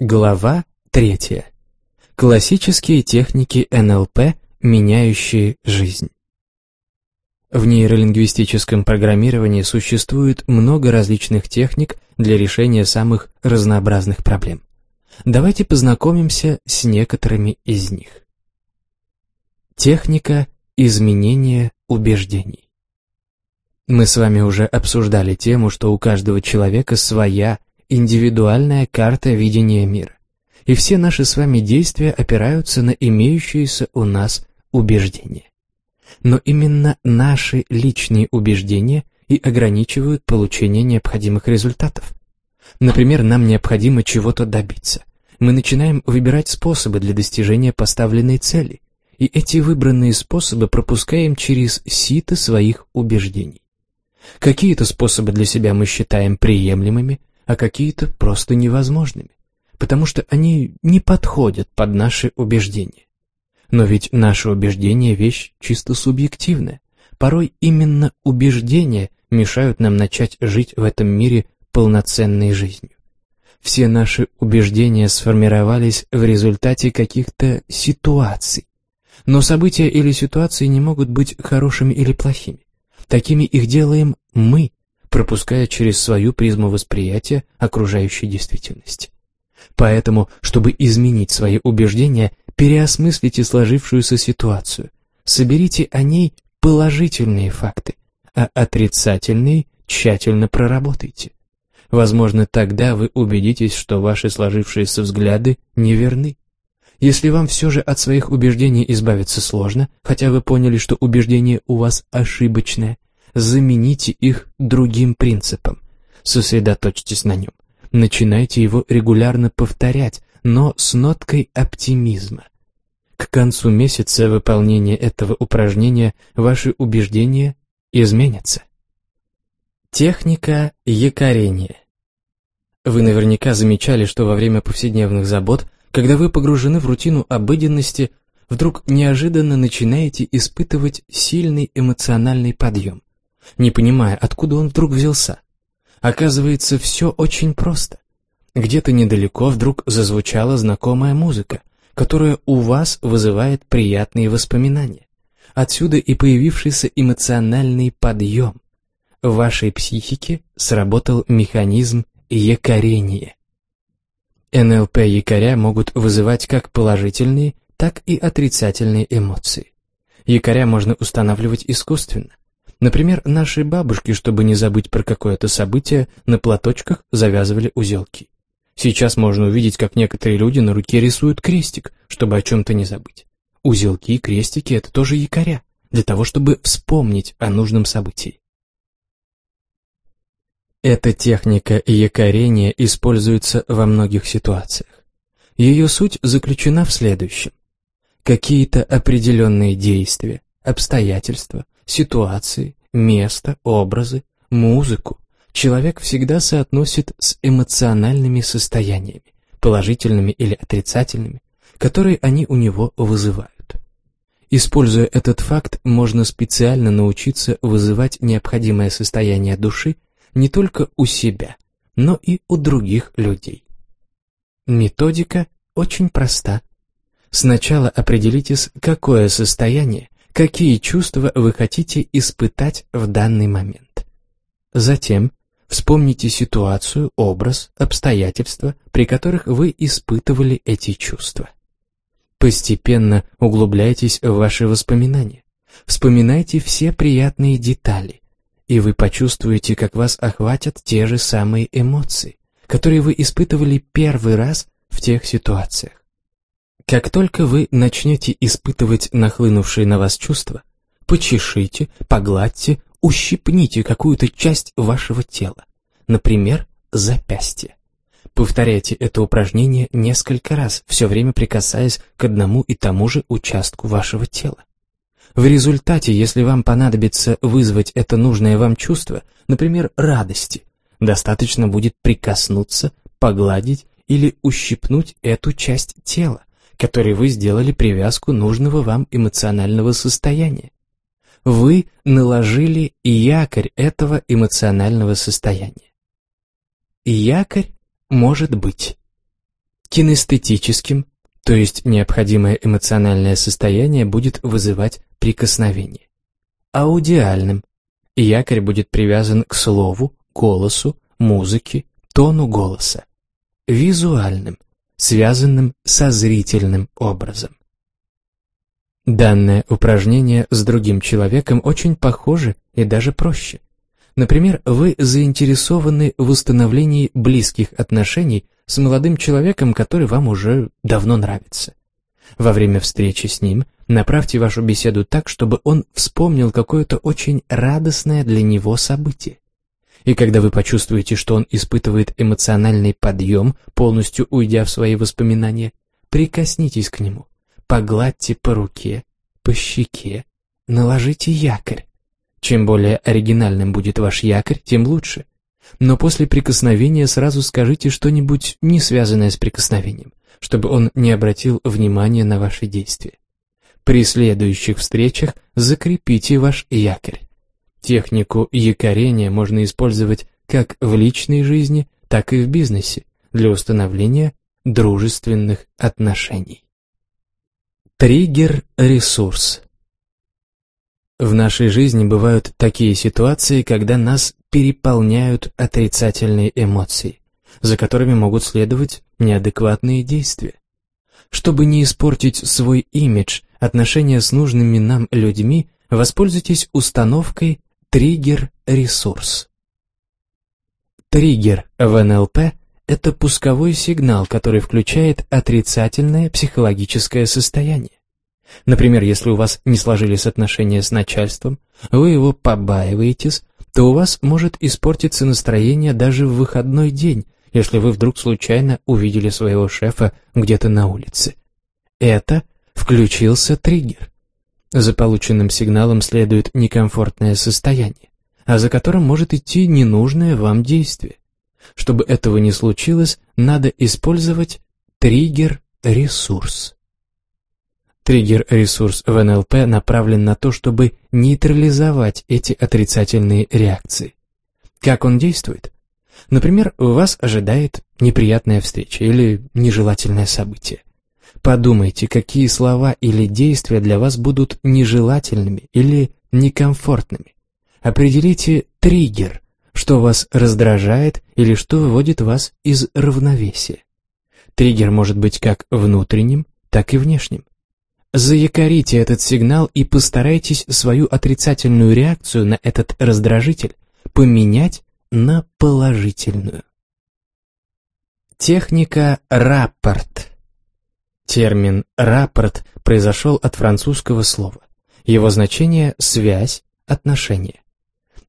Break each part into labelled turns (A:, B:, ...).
A: Глава третья. Классические техники НЛП, меняющие жизнь. В нейролингвистическом программировании существует много различных техник для решения самых разнообразных проблем. Давайте познакомимся с некоторыми из них. Техника изменения убеждений. Мы с вами уже обсуждали тему, что у каждого человека своя индивидуальная карта видения мира, и все наши с вами действия опираются на имеющиеся у нас убеждения. Но именно наши личные убеждения и ограничивают получение необходимых результатов. Например, нам необходимо чего-то добиться. Мы начинаем выбирать способы для достижения поставленной цели, и эти выбранные способы пропускаем через сито своих убеждений. Какие-то способы для себя мы считаем приемлемыми, а какие-то просто невозможными, потому что они не подходят под наши убеждения. Но ведь наши убеждения – вещь чисто субъективная. Порой именно убеждения мешают нам начать жить в этом мире полноценной жизнью. Все наши убеждения сформировались в результате каких-то ситуаций. Но события или ситуации не могут быть хорошими или плохими. Такими их делаем мы, пропуская через свою призму восприятия окружающей действительности. Поэтому, чтобы изменить свои убеждения, переосмыслите сложившуюся ситуацию, соберите о ней положительные факты, а отрицательные тщательно проработайте. Возможно, тогда вы убедитесь, что ваши сложившиеся взгляды неверны. Если вам все же от своих убеждений избавиться сложно, хотя вы поняли, что убеждение у вас ошибочное, замените их другим принципом. Сосредоточьтесь на нем. Начинайте его регулярно повторять, но с ноткой оптимизма. К концу месяца выполнения этого упражнения ваши убеждения изменятся. Техника якорения. Вы наверняка замечали, что во время повседневных забот, когда вы погружены в рутину обыденности, вдруг неожиданно начинаете испытывать сильный эмоциональный подъем не понимая, откуда он вдруг взялся. Оказывается, все очень просто. Где-то недалеко вдруг зазвучала знакомая музыка, которая у вас вызывает приятные воспоминания. Отсюда и появившийся эмоциональный подъем. В вашей психике сработал механизм якорения. НЛП якоря могут вызывать как положительные, так и отрицательные эмоции. Якоря можно устанавливать искусственно. Например, наши бабушки, чтобы не забыть про какое-то событие, на платочках завязывали узелки. Сейчас можно увидеть, как некоторые люди на руке рисуют крестик, чтобы о чем-то не забыть. Узелки и крестики – это тоже якоря, для того, чтобы вспомнить о нужном событии. Эта техника якорения используется во многих ситуациях. Ее суть заключена в следующем. Какие-то определенные действия, обстоятельства, ситуации, место, образы, музыку человек всегда соотносит с эмоциональными состояниями, положительными или отрицательными, которые они у него вызывают. Используя этот факт, можно специально научиться вызывать необходимое состояние души не только у себя, но и у других людей. Методика очень проста. Сначала определитесь, какое состояние какие чувства вы хотите испытать в данный момент. Затем вспомните ситуацию, образ, обстоятельства, при которых вы испытывали эти чувства. Постепенно углубляйтесь в ваши воспоминания. Вспоминайте все приятные детали, и вы почувствуете, как вас охватят те же самые эмоции, которые вы испытывали первый раз в тех ситуациях. Как только вы начнете испытывать нахлынувшие на вас чувства, почешите, погладьте, ущипните какую-то часть вашего тела, например, запястье. Повторяйте это упражнение несколько раз, все время прикасаясь к одному и тому же участку вашего тела. В результате, если вам понадобится вызвать это нужное вам чувство, например, радости, достаточно будет прикоснуться, погладить или ущипнуть эту часть тела, которой вы сделали привязку нужного вам эмоционального состояния. Вы наложили якорь этого эмоционального состояния. Якорь может быть Кинестетическим, то есть необходимое эмоциональное состояние будет вызывать прикосновение. Аудиальным. Якорь будет привязан к слову, голосу, музыке, тону голоса. Визуальным, связанным со зрительным образом. Данное упражнение с другим человеком очень похоже и даже проще. Например, вы заинтересованы в установлении близких отношений с молодым человеком, который вам уже давно нравится. Во время встречи с ним направьте вашу беседу так, чтобы он вспомнил какое-то очень радостное для него событие. И когда вы почувствуете, что он испытывает эмоциональный подъем, полностью уйдя в свои воспоминания, прикоснитесь к нему, погладьте по руке, по щеке, наложите якорь. Чем более оригинальным будет ваш якорь, тем лучше. Но после прикосновения сразу скажите что-нибудь не связанное с прикосновением, чтобы он не обратил внимания на ваши действия. При следующих встречах закрепите ваш якорь. Технику якорения можно использовать как в личной жизни, так и в бизнесе для установления дружественных отношений. Триггер-ресурс В нашей жизни бывают такие ситуации, когда нас переполняют отрицательные эмоции, за которыми могут следовать неадекватные действия. Чтобы не испортить свой имидж, отношения с нужными нам людьми, воспользуйтесь установкой триггер-ресурс. Триггер в НЛП – это пусковой сигнал, который включает отрицательное психологическое состояние. Например, если у вас не сложились отношения с начальством, вы его побаиваетесь, то у вас может испортиться настроение даже в выходной день, если вы вдруг случайно увидели своего шефа где-то на улице. Это включился триггер. За полученным сигналом следует некомфортное состояние, а за которым может идти ненужное вам действие. Чтобы этого не случилось, надо использовать триггер-ресурс. Триггер-ресурс в НЛП направлен на то, чтобы нейтрализовать эти отрицательные реакции. Как он действует? Например, вас ожидает неприятная встреча или нежелательное событие. Подумайте, какие слова или действия для вас будут нежелательными или некомфортными. Определите триггер, что вас раздражает или что выводит вас из равновесия. Триггер может быть как внутренним, так и внешним. Заякорите этот сигнал и постарайтесь свою отрицательную реакцию на этот раздражитель поменять на положительную. Техника рапорт. Термин «рапорт» произошел от французского слова. Его значение – связь, отношения.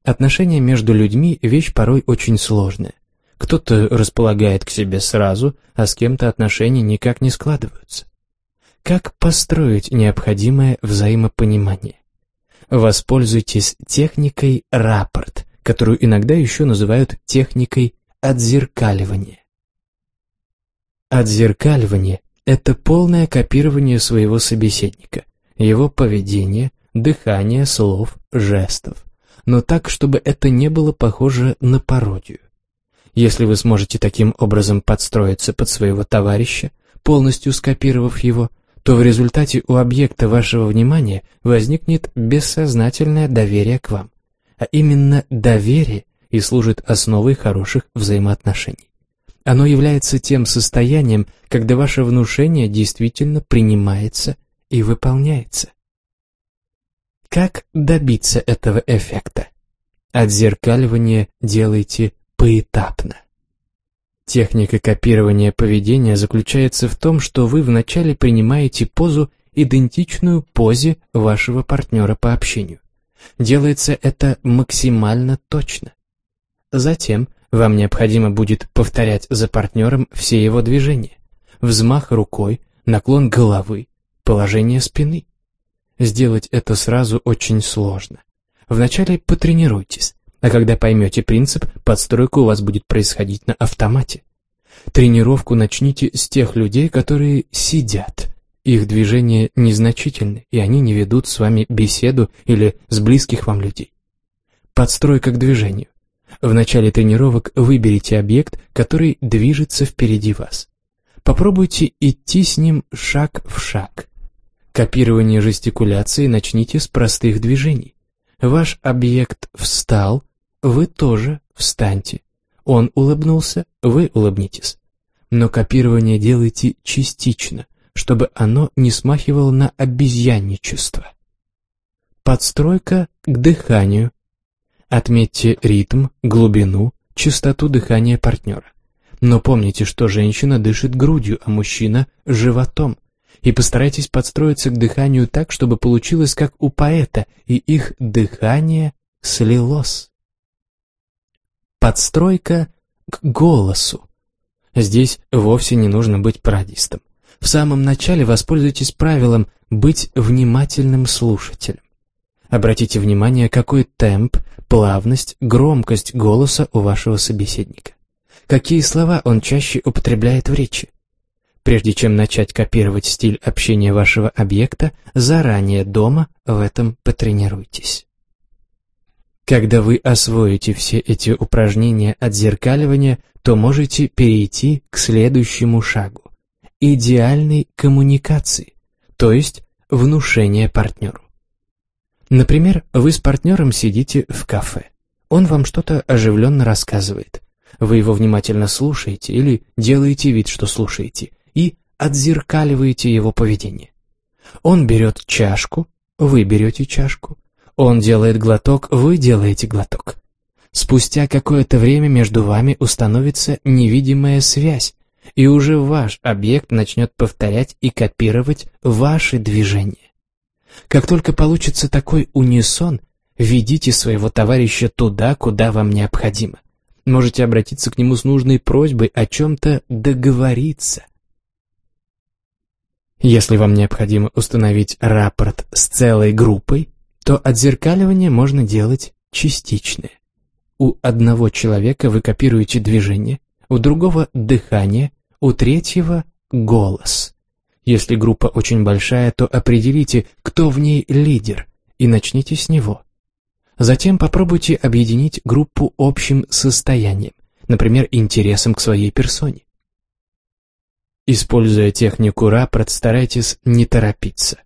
A: Отношения между людьми – вещь порой очень сложная. Кто-то располагает к себе сразу, а с кем-то отношения никак не складываются. Как построить необходимое взаимопонимание? Воспользуйтесь техникой рапорт, которую иногда еще называют техникой отзеркаливания. Отзеркаливание это полное копирование своего собеседника, его поведения, дыхания, слов, жестов, но так, чтобы это не было похоже на пародию. Если вы сможете таким образом подстроиться под своего товарища, полностью скопировав его, то в результате у объекта вашего внимания возникнет бессознательное доверие к вам, а именно доверие и служит основой хороших взаимоотношений. Оно является тем состоянием, когда ваше внушение действительно принимается и выполняется. Как добиться этого эффекта? Отзеркаливание делайте поэтапно. Техника копирования поведения заключается в том, что вы вначале принимаете позу, идентичную позе вашего партнера по общению. Делается это максимально точно. Затем вам необходимо будет повторять за партнером все его движения. Взмах рукой, наклон головы, положение спины. Сделать это сразу очень сложно. Вначале потренируйтесь, а когда поймете принцип, подстройка у вас будет происходить на автомате. Тренировку начните с тех людей, которые сидят. Их движения незначительны, и они не ведут с вами беседу или с близких вам людей. Подстройка к движению. В начале тренировок выберите объект, который движется впереди вас. Попробуйте идти с ним шаг в шаг. Копирование жестикуляции начните с простых движений. Ваш объект встал, вы тоже встаньте. Он улыбнулся, вы улыбнитесь. Но копирование делайте частично, чтобы оно не смахивало на обезьянничество. Подстройка к дыханию. Отметьте ритм, глубину, частоту дыхания партнера. Но помните, что женщина дышит грудью, а мужчина – животом. И постарайтесь подстроиться к дыханию так, чтобы получилось как у поэта, и их дыхание слилось. Подстройка к голосу. Здесь вовсе не нужно быть пародистом. В самом начале воспользуйтесь правилом быть внимательным слушателем. Обратите внимание, какой темп, плавность, громкость голоса у вашего собеседника какие слова он чаще употребляет в речи. Прежде чем начать копировать стиль общения вашего объекта, заранее дома в этом потренируйтесь. Когда вы освоите все эти упражнения отзеркаливания, то можете перейти к следующему шагу – идеальной коммуникации, то есть внушение партнеру. Например, вы с партнером сидите в кафе. Он вам что-то оживленно рассказывает. Вы его внимательно слушаете или делаете вид, что слушаете, и отзеркаливаете его поведение. Он берет чашку, вы берете чашку. Он делает глоток, вы делаете глоток. Спустя какое-то время между вами установится невидимая связь, и уже ваш объект начнет повторять и копировать ваши движения. Как только получится такой унисон, ведите своего товарища туда, куда вам необходимо – можете обратиться к нему с нужной просьбой о чем-то договориться. Если вам необходимо установить рапорт с целой группой, то отзеркаливание можно делать частичное. У одного человека вы копируете движение, у другого – дыхание, у третьего – голос. Если группа очень большая, то определите, кто в ней лидер, и начните с него. Затем попробуйте объединить группу общим состоянием, например, интересом к своей персоне. Используя технику рапорт, старайтесь не торопиться.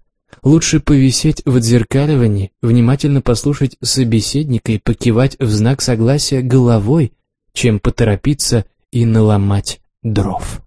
A: Лучше повисеть в отзеркаливании, внимательно послушать собеседника и покивать в знак согласия головой, чем поторопиться и наломать дров.